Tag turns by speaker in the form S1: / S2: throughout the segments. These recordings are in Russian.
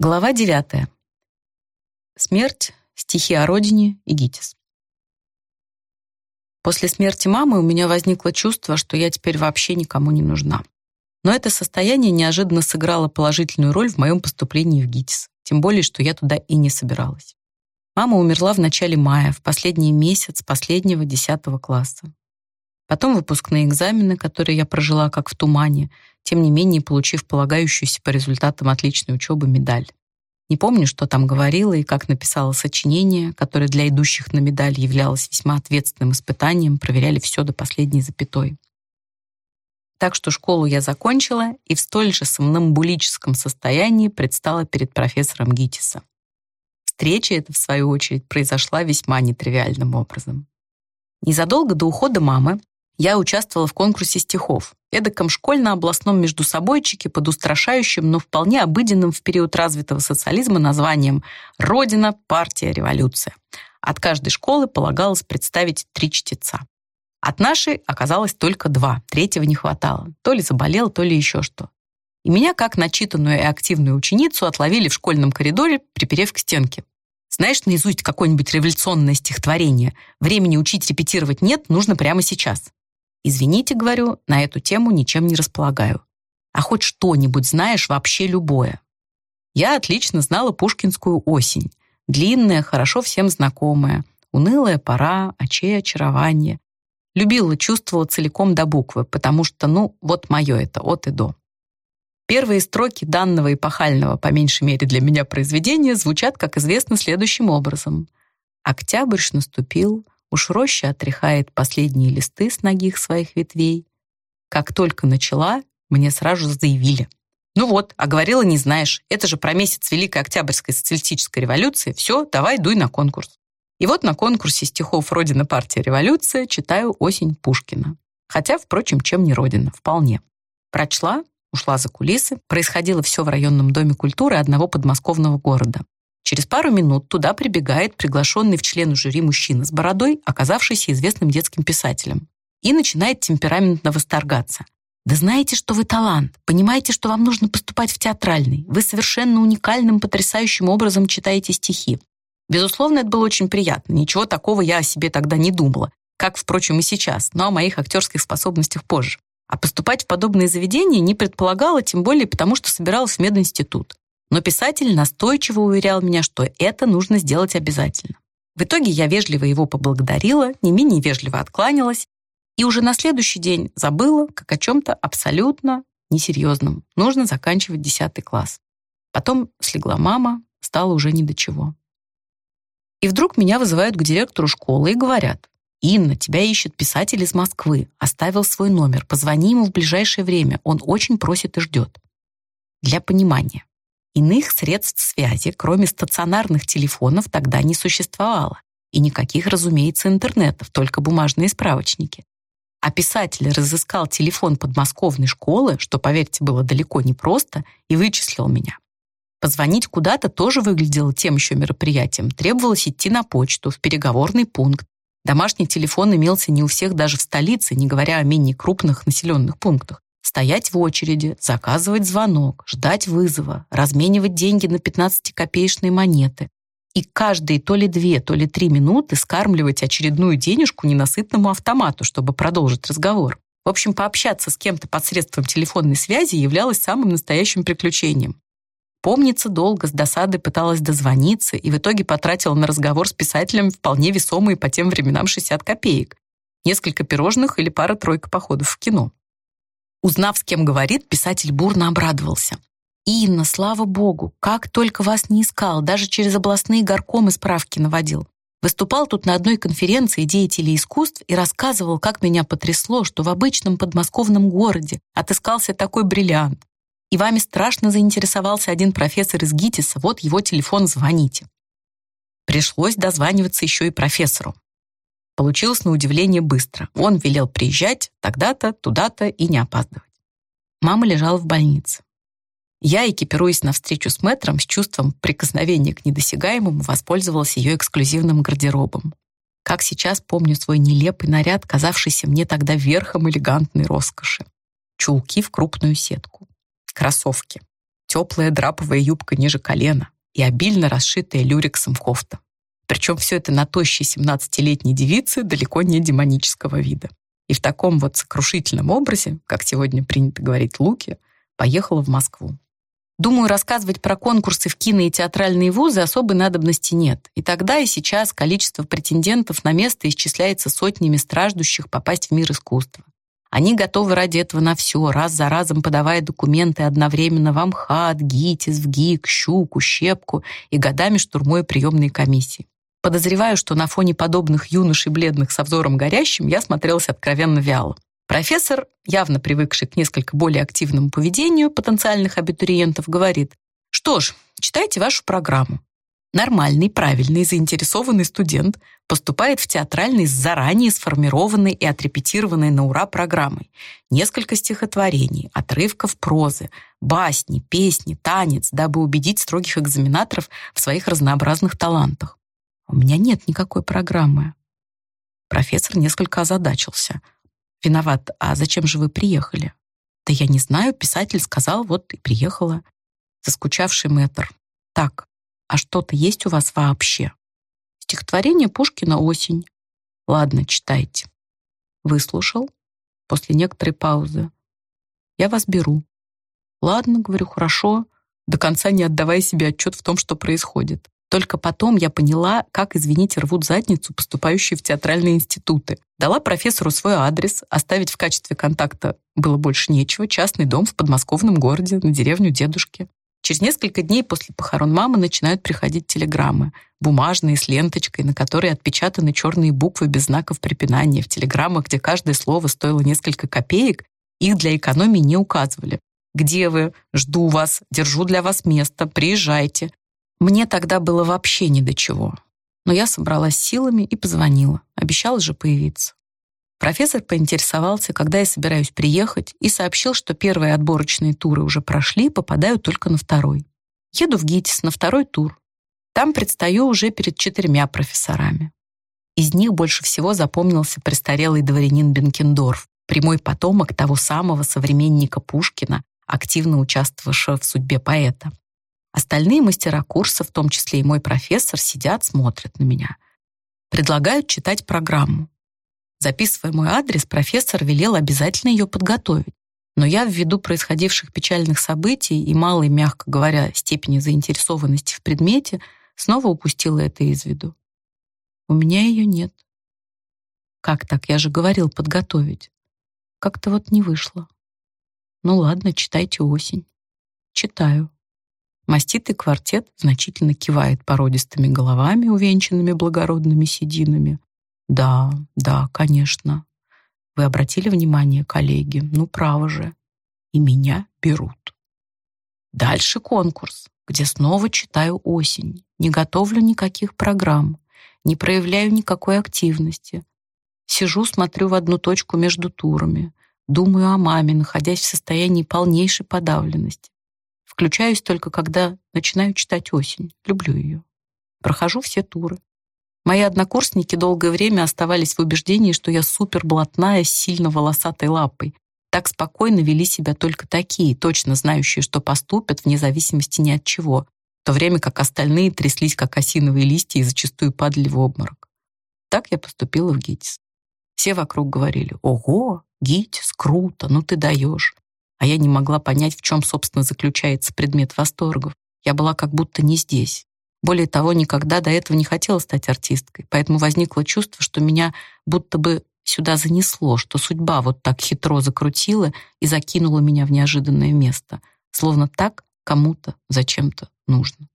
S1: Глава 9. Смерть, стихи о родине и ГИТИС. После смерти мамы у меня возникло чувство, что я теперь вообще никому не нужна. Но это состояние неожиданно сыграло положительную роль в моем поступлении в ГИТИС, тем более, что я туда и не собиралась. Мама умерла в начале мая, в последний месяц последнего 10 класса. Потом выпускные экзамены, которые я прожила как в тумане, тем не менее получив полагающуюся по результатам отличной учебы медаль. Не помню, что там говорила и как написала сочинение, которое для идущих на медаль являлось весьма ответственным испытанием, проверяли все до последней запятой. Так что школу я закончила и в столь же сомнамбулическом состоянии предстала перед профессором Гитиса. Встреча эта, в свою очередь, произошла весьма нетривиальным образом. Незадолго до ухода мамы я участвовала в конкурсе стихов, эдаком школьно-областном междусобойчике под устрашающим, но вполне обыденным в период развитого социализма названием «Родина, партия, революция». От каждой школы полагалось представить три чтеца. От нашей оказалось только два, третьего не хватало. То ли заболел, то ли еще что. И меня, как начитанную и активную ученицу, отловили в школьном коридоре, приперев к стенке. Знаешь наизусть какое-нибудь революционное стихотворение? Времени учить репетировать нет, нужно прямо сейчас. Извините, говорю, на эту тему ничем не располагаю. А хоть что-нибудь знаешь, вообще любое. Я отлично знала пушкинскую осень. Длинная, хорошо всем знакомая. Унылая пора, очей очарование. Любила, чувствовала целиком до буквы, потому что, ну, вот мое это, от и до. Первые строки данного эпохального, по меньшей мере для меня, произведения звучат, как известно, следующим образом. «Октябрь наступил, Уж роща отряхает последние листы с ногих своих ветвей. Как только начала, мне сразу заявили. Ну вот, а говорила не знаешь. Это же про месяц Великой Октябрьской социалистической революции. Все, давай дуй на конкурс. И вот на конкурсе стихов «Родина, партия, революция» читаю «Осень Пушкина». Хотя, впрочем, чем не Родина, вполне. Прочла, ушла за кулисы. Происходило все в районном доме культуры одного подмосковного города. Через пару минут туда прибегает приглашенный в члены жюри мужчина с бородой, оказавшийся известным детским писателем, и начинает темпераментно восторгаться. «Да знаете, что вы талант. Понимаете, что вам нужно поступать в театральный. Вы совершенно уникальным, потрясающим образом читаете стихи». Безусловно, это было очень приятно. Ничего такого я о себе тогда не думала. Как, впрочем, и сейчас, но о моих актерских способностях позже. А поступать в подобные заведения не предполагала, тем более потому, что собиралась в мединститут. Но писатель настойчиво уверял меня, что это нужно сделать обязательно. В итоге я вежливо его поблагодарила, не менее вежливо откланялась и уже на следующий день забыла, как о чем-то абсолютно несерьезном. Нужно заканчивать 10 класс. Потом слегла мама, стало уже ни до чего. И вдруг меня вызывают к директору школы и говорят, «Инна, тебя ищет писатель из Москвы, оставил свой номер, позвони ему в ближайшее время, он очень просит и ждет». Для понимания, Иных средств связи, кроме стационарных телефонов, тогда не существовало. И никаких, разумеется, интернетов, только бумажные справочники. А писатель разыскал телефон подмосковной школы, что, поверьте, было далеко не просто, и вычислил меня. Позвонить куда-то тоже выглядело тем еще мероприятием. Требовалось идти на почту, в переговорный пункт. Домашний телефон имелся не у всех даже в столице, не говоря о менее крупных населенных пунктах стоять в очереди, заказывать звонок, ждать вызова, разменивать деньги на 15-копеечные монеты. И каждые то ли две, то ли три минуты скармливать очередную денежку ненасытному автомату, чтобы продолжить разговор. В общем, пообщаться с кем-то посредством телефонной связи являлось самым настоящим приключением. Помнится, долго с досадой пыталась дозвониться и в итоге потратила на разговор с писателем вполне весомые по тем временам 60 копеек. Несколько пирожных или пара-тройка походов в кино. Узнав, с кем говорит, писатель бурно обрадовался. «Инна, слава богу, как только вас не искал, даже через областные горкомы справки наводил. Выступал тут на одной конференции деятелей искусств и рассказывал, как меня потрясло, что в обычном подмосковном городе отыскался такой бриллиант. И вами страшно заинтересовался один профессор из ГИТИСа, вот его телефон, звоните». Пришлось дозваниваться еще и профессору. Получилось на удивление быстро. Он велел приезжать тогда-то, туда-то и не опаздывать. Мама лежала в больнице. Я, экипируясь на встречу с мэтром, с чувством прикосновения к недосягаемому, воспользовалась ее эксклюзивным гардеробом. Как сейчас помню свой нелепый наряд, казавшийся мне тогда верхом элегантной роскоши. Чулки в крупную сетку. Кроссовки. теплая драповая юбка ниже колена и обильно расшитая люрексом кофта. Причем все это на тощей 17-летней девице далеко не демонического вида. И в таком вот сокрушительном образе, как сегодня принято говорить Луки, поехала в Москву. Думаю, рассказывать про конкурсы в кино и театральные вузы особой надобности нет. И тогда, и сейчас количество претендентов на место исчисляется сотнями страждущих попасть в мир искусства. Они готовы ради этого на все, раз за разом подавая документы одновременно в Амхат, ГИТИС, в ГИК, Щуку, Щепку и годами штурмуя приемные комиссии. Подозреваю, что на фоне подобных юношей бледных со взором горящим я смотрелась откровенно вяло. Профессор, явно привыкший к несколько более активному поведению потенциальных абитуриентов, говорит, что ж, читайте вашу программу. Нормальный, правильный, заинтересованный студент поступает в театральный с заранее сформированной и отрепетированной на ура программой. Несколько стихотворений, отрывков прозы, басни, песни, танец, дабы убедить строгих экзаменаторов в своих разнообразных талантах. У меня нет никакой программы. Профессор несколько озадачился — Виноват, а зачем же вы приехали? Да я не знаю, писатель сказал, вот и приехала. Заскучавший мэтр. Так, а что-то есть у вас вообще? Стихотворение Пушкина «Осень». Ладно, читайте. Выслушал. После некоторой паузы. Я вас беру. Ладно, говорю, хорошо. До конца не отдавая себе отчет в том, что происходит. Только потом я поняла, как, извините, рвут задницу поступающие в театральные институты. Дала профессору свой адрес, оставить в качестве контакта было больше нечего, частный дом в подмосковном городе на деревню дедушки. Через несколько дней после похорон мамы начинают приходить телеграммы, бумажные с ленточкой, на которой отпечатаны черные буквы без знаков препинания. В телеграммах, где каждое слово стоило несколько копеек, их для экономии не указывали. «Где вы? Жду вас. Держу для вас место. Приезжайте. Мне тогда было вообще ни до чего. Но я собралась силами и позвонила. Обещала же появиться. Профессор поинтересовался, когда я собираюсь приехать, и сообщил, что первые отборочные туры уже прошли, попадаю только на второй. Еду в ГИТИС на второй тур. Там предстаю уже перед четырьмя профессорами. Из них больше всего запомнился престарелый дворянин Бенкендорф, прямой потомок того самого современника Пушкина, активно участвовавшего в судьбе поэта. Остальные мастера курса, в том числе и мой профессор, сидят, смотрят на меня. Предлагают читать программу. Записывая мой адрес, профессор велел обязательно ее подготовить. Но я, ввиду происходивших печальных событий и малой, мягко говоря, степени заинтересованности в предмете, снова упустила это из виду. У меня ее нет. Как так? Я же говорил подготовить. Как-то вот не вышло. Ну ладно, читайте осень. Читаю. Маститый квартет значительно кивает породистыми головами, увенчанными благородными сединами. Да, да, конечно. Вы обратили внимание, коллеги? Ну, право же. И меня берут. Дальше конкурс, где снова читаю осень. Не готовлю никаких программ, не проявляю никакой активности. Сижу, смотрю в одну точку между турами. Думаю о маме, находясь в состоянии полнейшей подавленности. Включаюсь только, когда начинаю читать осень. Люблю ее. Прохожу все туры. Мои однокурсники долгое время оставались в убеждении, что я суперблатная с сильно волосатой лапой. Так спокойно вели себя только такие, точно знающие, что поступят вне зависимости ни от чего, в то время как остальные тряслись, как осиновые листья, и зачастую падали в обморок. Так я поступила в ГИТИС. Все вокруг говорили, «Ого, ГИТИС, круто, ну ты даешь а я не могла понять, в чем, собственно, заключается предмет восторгов. Я была как будто не здесь. Более того, никогда до этого не хотела стать артисткой, поэтому возникло чувство, что меня будто бы сюда занесло, что судьба вот так хитро закрутила и закинула меня в неожиданное место, словно так кому-то зачем-то нужно.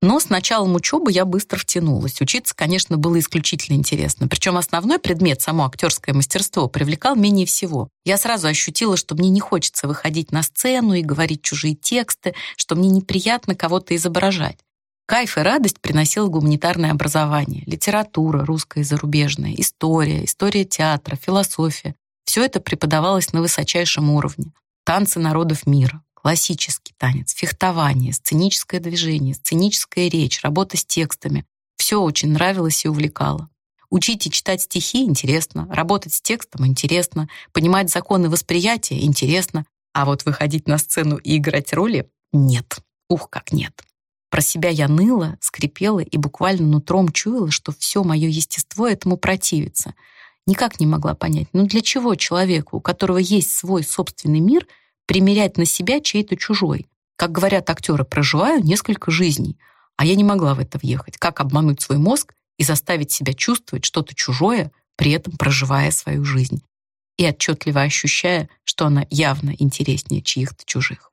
S1: Но с началом учебы я быстро втянулась. Учиться, конечно, было исключительно интересно. Причем основной предмет, само актерское мастерство, привлекал менее всего. Я сразу ощутила, что мне не хочется выходить на сцену и говорить чужие тексты, что мне неприятно кого-то изображать. Кайф и радость приносило гуманитарное образование. Литература, русская и зарубежная, история, история театра, философия. Все это преподавалось на высочайшем уровне. Танцы народов мира, классический танец, фехтование, сценическое движение, сценическая речь, работа с текстами. Все очень нравилось и увлекало. Учить и читать стихи интересно, работать с текстом интересно, понимать законы восприятия интересно, а вот выходить на сцену и играть роли Нет. Ух, как нет. Про себя я ныла, скрипела и буквально нутром чуяла, что все мое естество этому противится. Никак не могла понять, ну для чего человеку, у которого есть свой собственный мир, примерять на себя чей-то чужой? Как говорят актеры, проживаю несколько жизней, а я не могла в это въехать. Как обмануть свой мозг и заставить себя чувствовать что-то чужое, при этом проживая свою жизнь и отчетливо ощущая, что она явно интереснее чьих-то чужих.